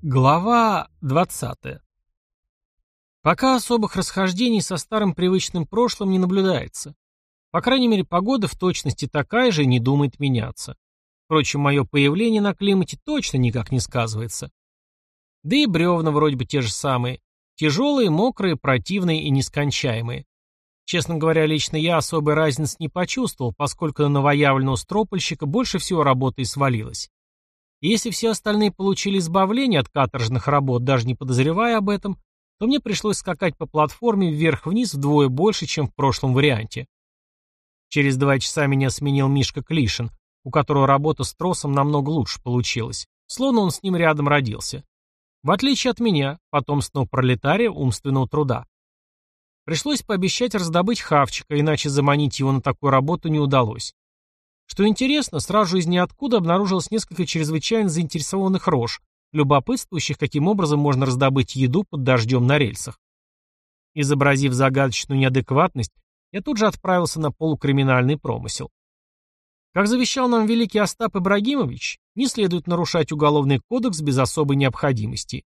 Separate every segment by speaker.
Speaker 1: Глава 20. Пока особых расхождений со старым привычным прошлым не наблюдается. По крайней мере, погода в точности такая же и не думает меняться. Впрочем, мое появление на климате точно никак не сказывается. Да и бревна вроде бы те же самые. Тяжелые, мокрые, противные и нескончаемые. Честно говоря, лично я особой разницы не почувствовал, поскольку на новоявленного стропольщика больше всего работы и свалилось. И если все остальные получили избавление от каторжных работ, даже не подозревая об этом, то мне пришлось скакать по платформе вверх-вниз вдвое больше, чем в прошлом варианте. Через два часа меня сменил Мишка Клишин, у которого работа с тросом намного лучше получилась, словно он с ним рядом родился. В отличие от меня, потомственного пролетария умственного труда. Пришлось пообещать раздобыть хавчика, иначе заманить его на такую работу не удалось. Что интересно, сразу из ниоткуда обнаружилось несколько чрезвычайно заинтересованных рож, любопытствующих, каким образом можно раздобыть еду под дождем на рельсах. Изобразив загадочную неадекватность, я тут же отправился на полукриминальный промысел. Как завещал нам великий Остап Ибрагимович, не следует нарушать уголовный кодекс без особой необходимости.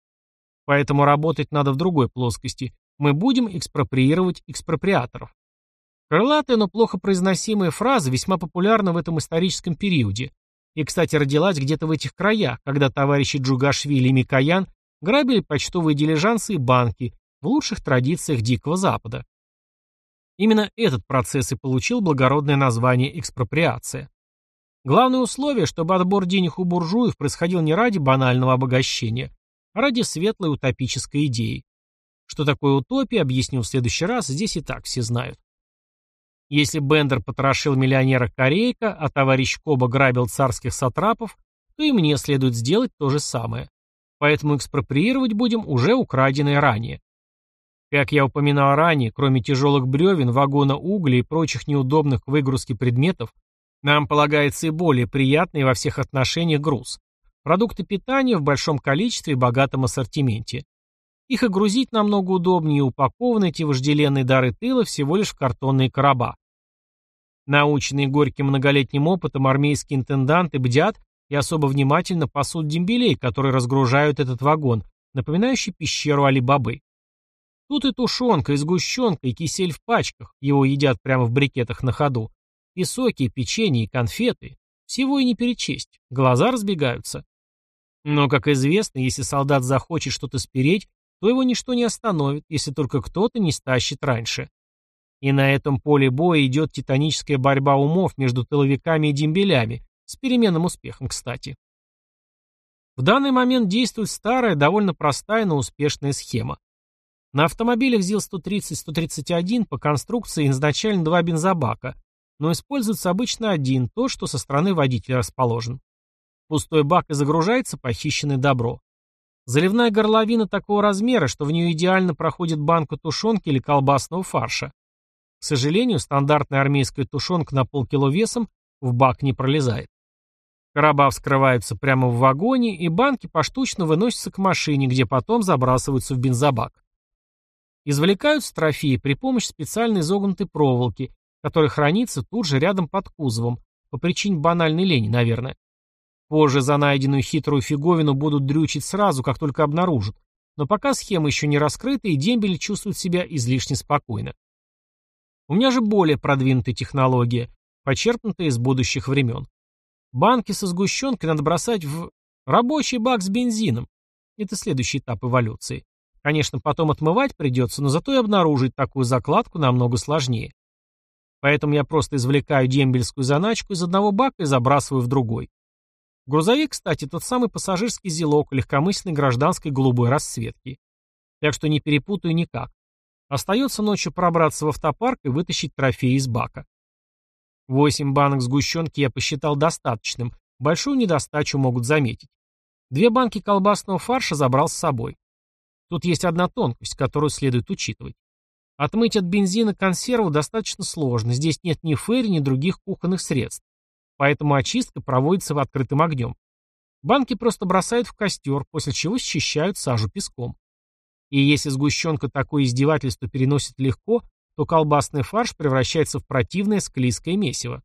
Speaker 1: Поэтому работать надо в другой плоскости. Мы будем экспроприировать экспроприаторов. Крылатая, но плохо произносимая фраза весьма популярна в этом историческом периоде. И, кстати, родилась где-то в этих краях, когда товарищи Джугашвили и Микоян грабили почтовые дилижансы и банки в лучших традициях Дикого Запада. Именно этот процесс и получил благородное название экспроприация. Главное условие, чтобы отбор денег у буржуев происходил не ради банального обогащения, а ради светлой утопической идеи. Что такое утопия, объясню в следующий раз, здесь и так все знают. Если Бендер потрошил миллионера Корейка, а товарищ Коба грабил царских сатрапов, то и мне следует сделать то же самое. Поэтому экспроприировать будем уже украденное ранее. Как я упоминал ранее, кроме тяжелых бревен, вагона угля и прочих неудобных к выгрузке предметов, нам полагается и более приятный во всех отношениях груз. Продукты питания в большом количестве и богатом ассортименте. Их и грузить намного удобнее, упакованы эти вожделенные дары тыла всего лишь в картонные короба. Наученные горьким многолетним опытом армейские интенданты бдят и особо внимательно пасут дембелей, которые разгружают этот вагон, напоминающий пещеру Али-Бабы. Тут и тушенка, и сгущенка, и кисель в пачках, его едят прямо в брикетах на ходу, и соки, и печенье, и конфеты. Всего и не перечесть, глаза разбегаются. Но, как известно, если солдат захочет что-то спереть, то его ничто не остановит, если только кто-то не стащит раньше. И на этом поле боя идет титаническая борьба умов между тыловиками и дембелями, с переменным успехом, кстати. В данный момент действует старая, довольно простая, но успешная схема. На автомобилях ЗИЛ-130-131 по конструкции изначально два бензобака, но используется обычно один, тот, что со стороны водителя расположен. Пустой бак и загружается похищенное добро. Заливная горловина такого размера, что в нее идеально проходит банка тушенки или колбасного фарша. К сожалению, стандартная армейская тушенка на полкило весом в бак не пролезает. Короба вскрываются прямо в вагоне, и банки поштучно выносятся к машине, где потом забрасываются в бензобак. Извлекаются трофеи при помощи специальной изогнутой проволоки, которая хранится тут же рядом под кузовом, по причине банальной лени, наверное. Позже за найденную хитрую фиговину будут дрючить сразу, как только обнаружат. Но пока схема еще не раскрыта, и дембели чувствуют себя излишне спокойно. У меня же более продвинутая технология, почерпнутая из будущих времен. Банки со сгущенкой надо бросать в рабочий бак с бензином. Это следующий этап эволюции. Конечно, потом отмывать придется, но зато и обнаружить такую закладку намного сложнее. Поэтому я просто извлекаю дембельскую заначку из одного бака и забрасываю в другой. Грузовик, кстати, тот самый пассажирский зелок легкомысленной гражданской голубой расцветки. Так что не перепутаю никак. Остается ночью пробраться в автопарк и вытащить трофеи из бака. Восемь банок сгущенки я посчитал достаточным, большую недостачу могут заметить. Две банки колбасного фарша забрал с собой. Тут есть одна тонкость, которую следует учитывать. Отмыть от бензина консерву достаточно сложно, здесь нет ни фэри, ни других кухонных средств поэтому очистка проводится в открытым огнем. Банки просто бросают в костер, после чего счищают сажу песком. И если сгущенка такое издевательство переносит легко, то колбасный фарш превращается в противное склизкое месиво.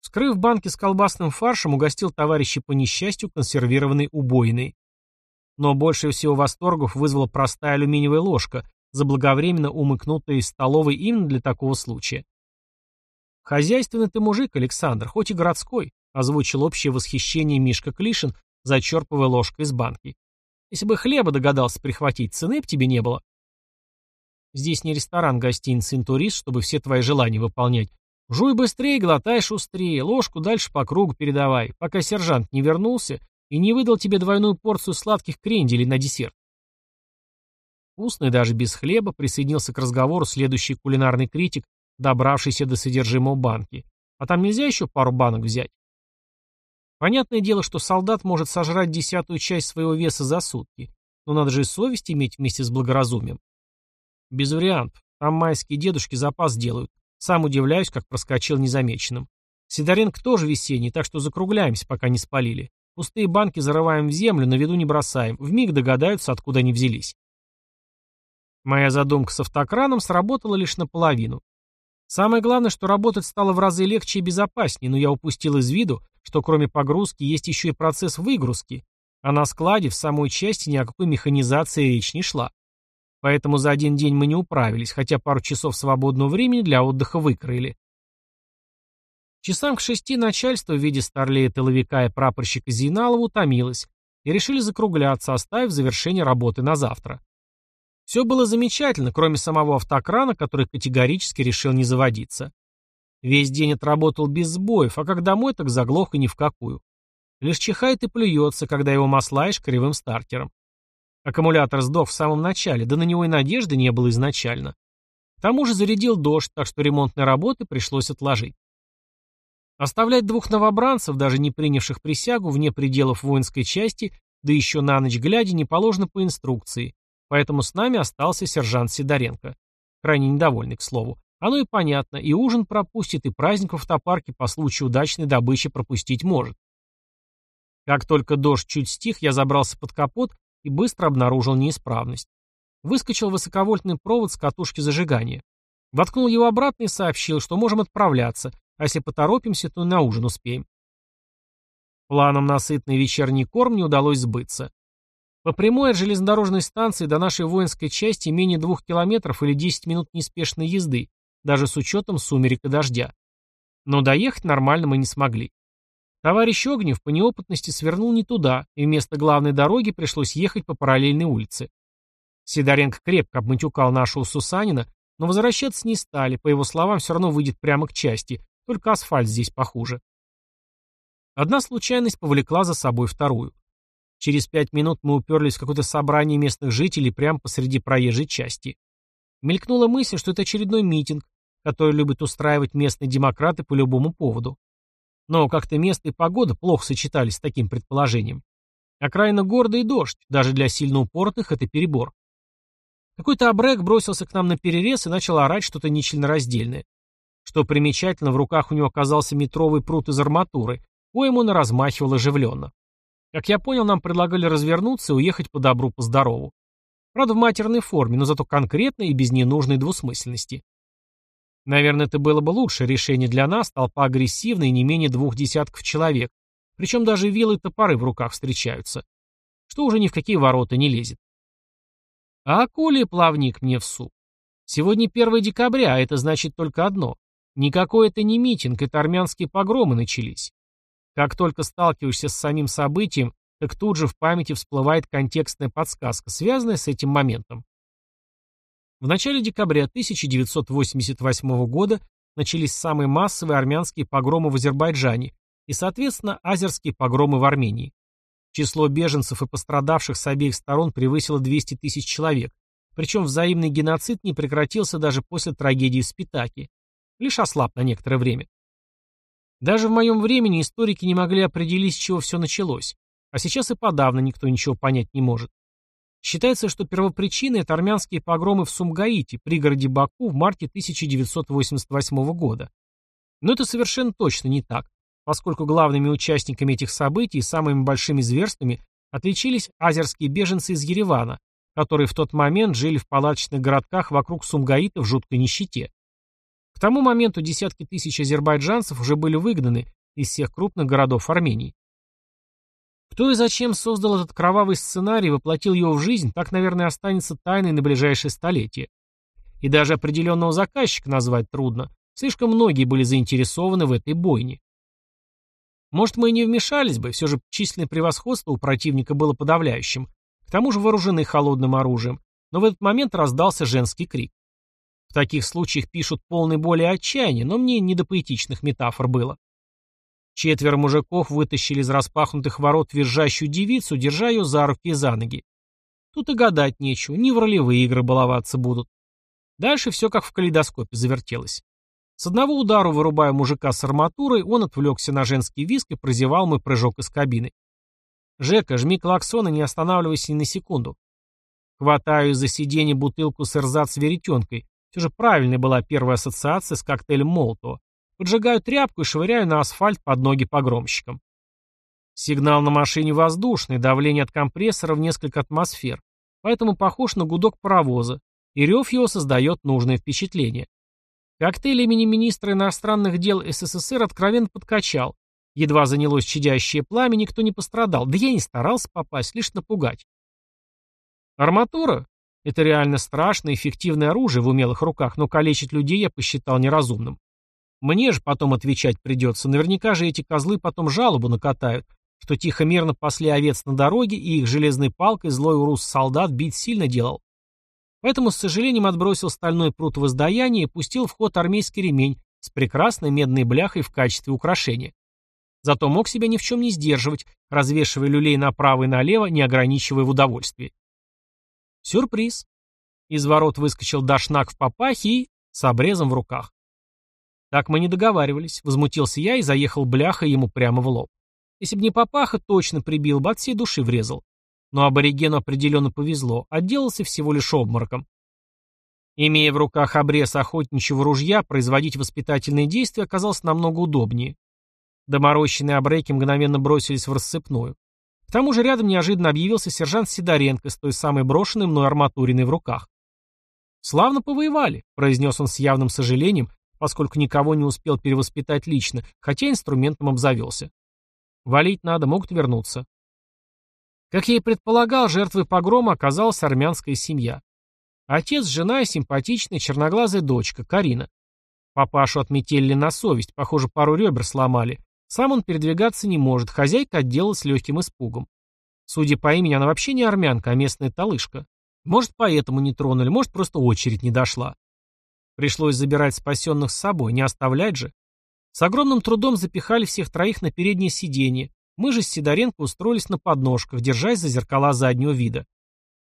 Speaker 1: Вскрыв банки с колбасным фаршем, угостил товарища по несчастью консервированной убойной. Но больше всего восторгов вызвала простая алюминиевая ложка, заблаговременно умыкнутая из столовой именно для такого случая. «Хозяйственный ты мужик, Александр, хоть и городской», озвучил общее восхищение Мишка Клишин, зачерпывая ложкой из банки. «Если бы хлеба догадался прихватить, цены б тебе не было». «Здесь не ресторан, гостиница «Интурист», чтобы все твои желания выполнять. Жуй быстрее, глотай шустрее, ложку дальше по кругу передавай, пока сержант не вернулся и не выдал тебе двойную порцию сладких кренделей на десерт. Вкусный даже без хлеба присоединился к разговору следующий кулинарный критик, добравшийся до содержимого банки. А там нельзя еще пару банок взять? Понятное дело, что солдат может сожрать десятую часть своего веса за сутки, но надо же и совесть иметь вместе с благоразумием. Без вариантов. Там майские дедушки запас делают. Сам удивляюсь, как проскочил незамеченным. Сидоренко тоже весенний, так что закругляемся, пока не спалили. Пустые банки зарываем в землю, на виду не бросаем. Вмиг догадаются, откуда они взялись. Моя задумка с автокраном сработала лишь наполовину. Самое главное, что работать стало в разы легче и безопаснее, но я упустил из виду, что кроме погрузки есть еще и процесс выгрузки, а на складе в самой части ни о какой механизации речь не шла. Поэтому за один день мы не управились, хотя пару часов свободного времени для отдыха выкроили. Часам к шести начальство в виде старлея тыловика и прапорщика Зейналова утомилось и решили закругляться, оставив завершение работы на завтра. Все было замечательно, кроме самого автокрана, который категорически решил не заводиться. Весь день отработал без сбоев, а как домой, так заглох и ни в какую. Лишь чихает и плюется, когда его маслаешь кривым стартером. Аккумулятор сдох в самом начале, да на него и надежды не было изначально. К тому же зарядил дождь, так что ремонтные работы пришлось отложить. Оставлять двух новобранцев, даже не принявших присягу, вне пределов воинской части, да еще на ночь глядя, не положено по инструкции, поэтому с нами остался сержант Сидоренко. Крайне недовольный, к слову. Оно и понятно, и ужин пропустит, и праздник в автопарке по случаю удачной добычи пропустить может. Как только дождь чуть стих, я забрался под капот и быстро обнаружил неисправность. Выскочил высоковольтный провод с катушки зажигания. Воткнул его обратно и сообщил, что можем отправляться, а если поторопимся, то на ужин успеем. Планом на сытный вечерний корм не удалось сбыться. По прямой от железнодорожной станции до нашей воинской части менее двух километров или 10 минут неспешной езды, даже с учетом сумерек и дождя. Но доехать нормально мы не смогли. Товарищ Огнев по неопытности свернул не туда, и вместо главной дороги пришлось ехать по параллельной улице. Сидоренко крепко обматюкал нашего Сусанина, но возвращаться не стали, по его словам, все равно выйдет прямо к части, только асфальт здесь похуже. Одна случайность повлекла за собой вторую. Через пять минут мы уперлись в какое-то собрание местных жителей прямо посреди проезжей части. Мелькнула мысль, что это очередной митинг, который любят устраивать местные демократы по любому поводу. Но как-то место и погода плохо сочетались с таким предположением. Окраина города и дождь, даже для сильно упоротых это перебор. Какой-то абрек бросился к нам на перерез и начал орать что-то нечленораздельное. Что примечательно, в руках у него оказался метровый пруд из арматуры, коим он и размахивал оживленно. Как я понял, нам предлагали развернуться и уехать по добру, по здорову. Правда, в матерной форме, но зато конкретно и без ненужной двусмысленности. Наверное, это было бы лучшее решение для нас, толпа агрессивная и не менее двух десятков человек. Причем даже вилы и топоры в руках встречаются. Что уже ни в какие ворота не лезет. А коли плавник мне в суп? Сегодня 1 декабря, а это значит только одно. Никакой это не митинг, это армянские погромы начались. Как только сталкиваешься с самим событием, так тут же в памяти всплывает контекстная подсказка, связанная с этим моментом. В начале декабря 1988 года начались самые массовые армянские погромы в Азербайджане и, соответственно, азерские погромы в Армении. Число беженцев и пострадавших с обеих сторон превысило 200 тысяч человек, причем взаимный геноцид не прекратился даже после трагедии в Спитаке, лишь ослаб на некоторое время. Даже в моем времени историки не могли определить, с чего все началось, а сейчас и подавно никто ничего понять не может. Считается, что первопричиной это армянские погромы в Сумгаите, пригороде Баку, в марте 1988 года. Но это совершенно точно не так, поскольку главными участниками этих событий и самыми большими зверствами отличились азерские беженцы из Еревана, которые в тот момент жили в палаточных городках вокруг Сумгаита в жуткой нищете. К тому моменту десятки тысяч азербайджанцев уже были выгнаны из всех крупных городов Армении. Кто и зачем создал этот кровавый сценарий воплотил его в жизнь, так, наверное, останется тайной на ближайшее столетие. И даже определенного заказчика назвать трудно. Слишком многие были заинтересованы в этой бойне. Может, мы и не вмешались бы, все же численное превосходство у противника было подавляющим, к тому же вооружены холодным оружием, но в этот момент раздался женский крик. В таких случаях пишут полной боли и отчаяния, но мне не до поэтичных метафор было. Четверо мужиков вытащили из распахнутых ворот визжащую девицу, держа ее за руки и за ноги. Тут и гадать нечего, не в ролевые игры баловаться будут. Дальше все как в калейдоскопе завертелось. С одного удара вырубая мужика с арматурой, он отвлекся на женский виск и прозевал мой прыжок из кабины. «Жека, жми клаксон и не останавливайся ни на секунду». Хватаю из-за сиденья бутылку с эрзац веретенкой, все же правильной была первая ассоциация с коктейлем Молотова. Поджигаю тряпку и швыряю на асфальт под ноги погромщикам. Сигнал на машине воздушный, давление от компрессора в несколько атмосфер, поэтому похож на гудок паровоза, и рев его создает нужное впечатление. Коктейль имени министра иностранных дел СССР откровенно подкачал. Едва занялось чадящее пламя, никто не пострадал, да я не старался попасть, лишь напугать. Арматура это реально страшное, эффективное оружие в умелых руках, но калечить людей я посчитал неразумным. Мне же потом отвечать придется. Наверняка же эти козлы потом жалобу накатают, что тихо-мирно пасли овец на дороге, и их железной палкой злой урус-солдат бить сильно делал. Поэтому с сожалением отбросил стальной прут в издаяние и пустил в ход армейский ремень с прекрасной медной бляхой в качестве украшения. Зато мог себя ни в чем не сдерживать, развешивая люлей направо и налево, не ограничивая в удовольствии. Сюрприз. Из ворот выскочил дашнак в папахе и с обрезом в руках. Так мы не договаривались, возмутился я и заехал бляха ему прямо в лоб. Если бы не папаха, точно прибил бы, от всей души врезал. Но аборигену определенно повезло, отделался всего лишь обмороком. Имея в руках обрез охотничьего ружья, производить воспитательные действия оказалось намного удобнее. Доморощенные обреки мгновенно бросились в рассыпную. К тому же рядом неожиданно объявился сержант Сидоренко с той самой брошенной мной арматуриной в руках. «Славно повоевали», — произнес он с явным сожалением, поскольку никого не успел перевоспитать лично, хотя инструментом обзавелся. «Валить надо, могут вернуться». Как я и предполагал, жертвой погрома оказалась армянская семья. Отец, жена и симпатичная черноглазая дочка, Карина. Папашу отметили на совесть, похоже, пару ребер сломали, сам он передвигаться не может, хозяйка отделалась легким испугом. Судя по имени, она вообще не армянка, а местная талышка. Может, поэтому не тронули, может, просто очередь не дошла. Пришлось забирать спасенных с собой, не оставлять же. С огромным трудом запихали всех троих на переднее сиденье. Мы же с Сидоренко устроились на подножках, держась за зеркала заднего вида.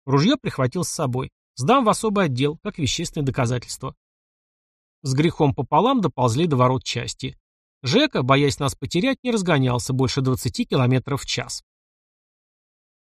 Speaker 1: Ружье прихватил с собой. Сдам в особый отдел, как вещественное доказательство. С грехом пополам доползли до ворот части. Жека, боясь нас потерять, не разгонялся больше 20 км в час.